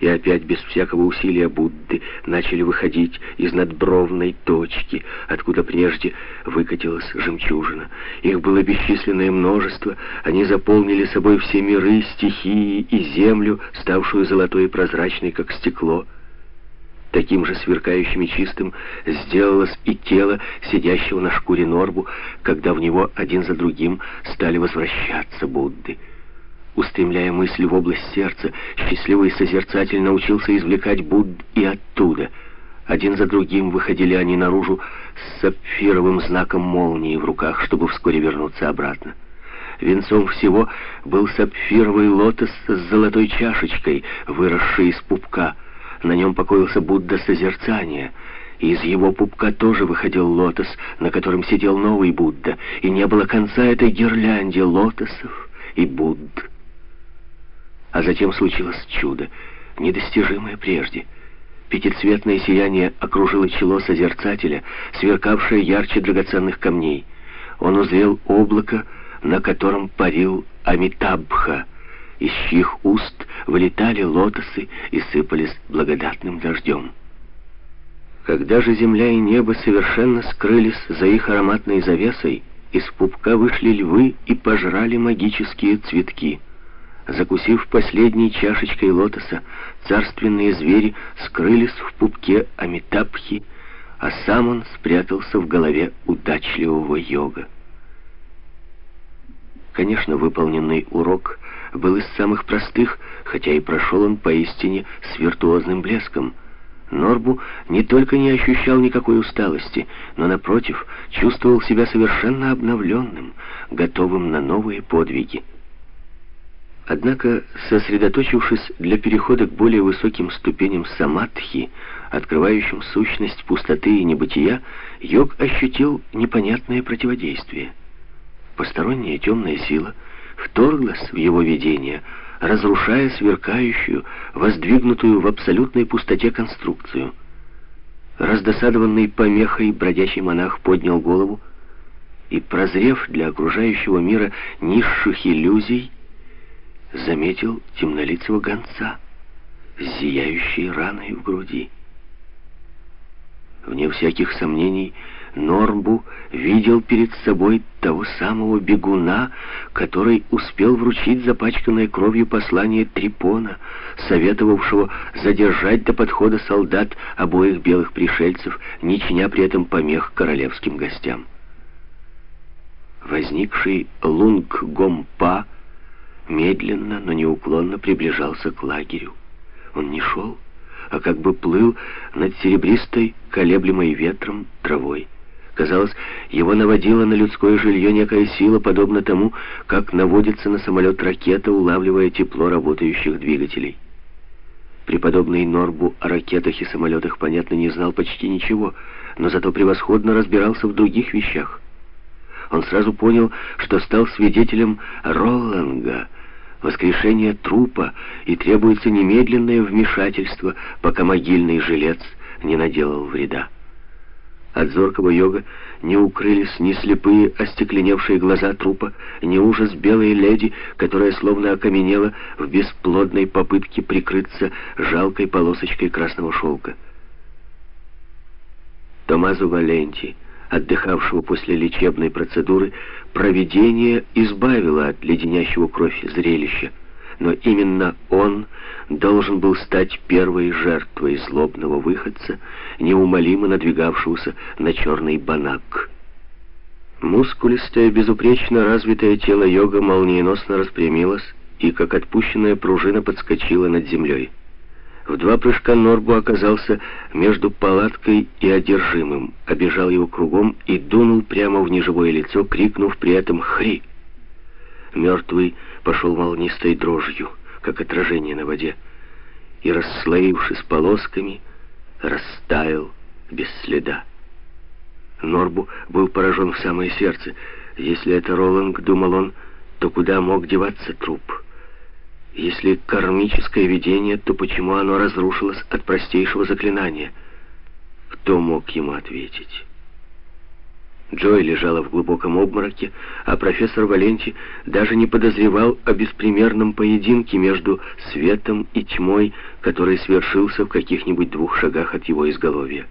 и опять без всякого усилия Будды начали выходить из надбровной точки, откуда прежде выкатилась жемчужина. Их было бесчисленное множество, они заполнили собой все миры, стихии и землю, ставшую золотой и прозрачной, как стекло. Таким же сверкающим и чистым сделалось и тело сидящего на шкуре Норбу, когда в него один за другим стали возвращаться Будды. Устремляя мысль в область сердца, счастливый созерцатель научился извлекать Будд и оттуда. Один за другим выходили они наружу с сапфировым знаком молнии в руках, чтобы вскоре вернуться обратно. Венцом всего был сапфировый лотос с золотой чашечкой, выросший из пупка. На нем покоился Будда созерцания. Из его пупка тоже выходил лотос, на котором сидел новый Будда, и не было конца этой гирлянде лотосов и Будд. А затем случилось чудо, недостижимое прежде. Пятицветное сияние окружило чело созерцателя, сверкавшее ярче драгоценных камней. Он узрел облако, на котором парил Амитабха, из чьих уст вылетали лотосы и сыпались благодатным дождем. Когда же земля и небо совершенно скрылись за их ароматной завесой, из пупка вышли львы и пожрали магические цветки — Закусив последней чашечкой лотоса, царственные звери скрылись в пупке Амитабхи, а сам он спрятался в голове удачливого йога. Конечно, выполненный урок был из самых простых, хотя и прошел он поистине с виртуозным блеском. Норбу не только не ощущал никакой усталости, но, напротив, чувствовал себя совершенно обновленным, готовым на новые подвиги. Однако, сосредоточившись для перехода к более высоким ступеням самадхи, открывающим сущность пустоты и небытия, йог ощутил непонятное противодействие. Посторонняя темная сила вторглась в его видение, разрушая сверкающую, воздвигнутую в абсолютной пустоте конструкцию. Раздосадованный помехой бродячий монах поднял голову и, прозрев для окружающего мира низших иллюзий, заметил темнолицего гонца с зияющей раной в груди. Вне всяких сомнений, Нормбу видел перед собой того самого бегуна, который успел вручить запачканное кровью послание Трипона, советовавшего задержать до подхода солдат обоих белых пришельцев, не чиня при этом помех королевским гостям. Возникший Лунг Гомпа медленно, но неуклонно приближался к лагерю. Он не шел, а как бы плыл над серебристой, колеблемой ветром травой. Казалось, его наводила на людское жилье некая сила, подобно тому, как наводится на самолет ракета, улавливая тепло работающих двигателей. Преподобный Норбу о ракетах и самолетах, понятно, не знал почти ничего, но зато превосходно разбирался в других вещах. Он сразу понял, что стал свидетелем Ролланга, воскрешения трупа, и требуется немедленное вмешательство, пока могильный жилец не наделал вреда. От зоркого йога не укрылись ни слепые, остекленевшие глаза трупа, ни ужас белой леди, которая словно окаменела в бесплодной попытке прикрыться жалкой полосочкой красного шелка. Томазо Валенти — отдыхавшего после лечебной процедуры, провидение избавило от леденящего кровь зрелища. Но именно он должен был стать первой жертвой злобного выходца, неумолимо надвигавшегося на черный банак. Мускулистое, безупречно развитое тело йога молниеносно распрямилось и, как отпущенная пружина, подскочила над землей. В два прыжка Норбу оказался между палаткой и одержимым, обежал его кругом и дунул прямо в неживое лицо, крикнув при этом «Хри!». Мертвый пошел волнистой дрожью, как отражение на воде, и, расслоившись полосками, растаял без следа. Норбу был поражен в самое сердце. Если это Роланд, думал он, то куда мог деваться труп? Если кармическое видение, то почему оно разрушилось от простейшего заклинания? Кто мог ему ответить? Джой лежала в глубоком обмороке, а профессор Валенти даже не подозревал о беспримерном поединке между светом и тьмой, который свершился в каких-нибудь двух шагах от его изголовья.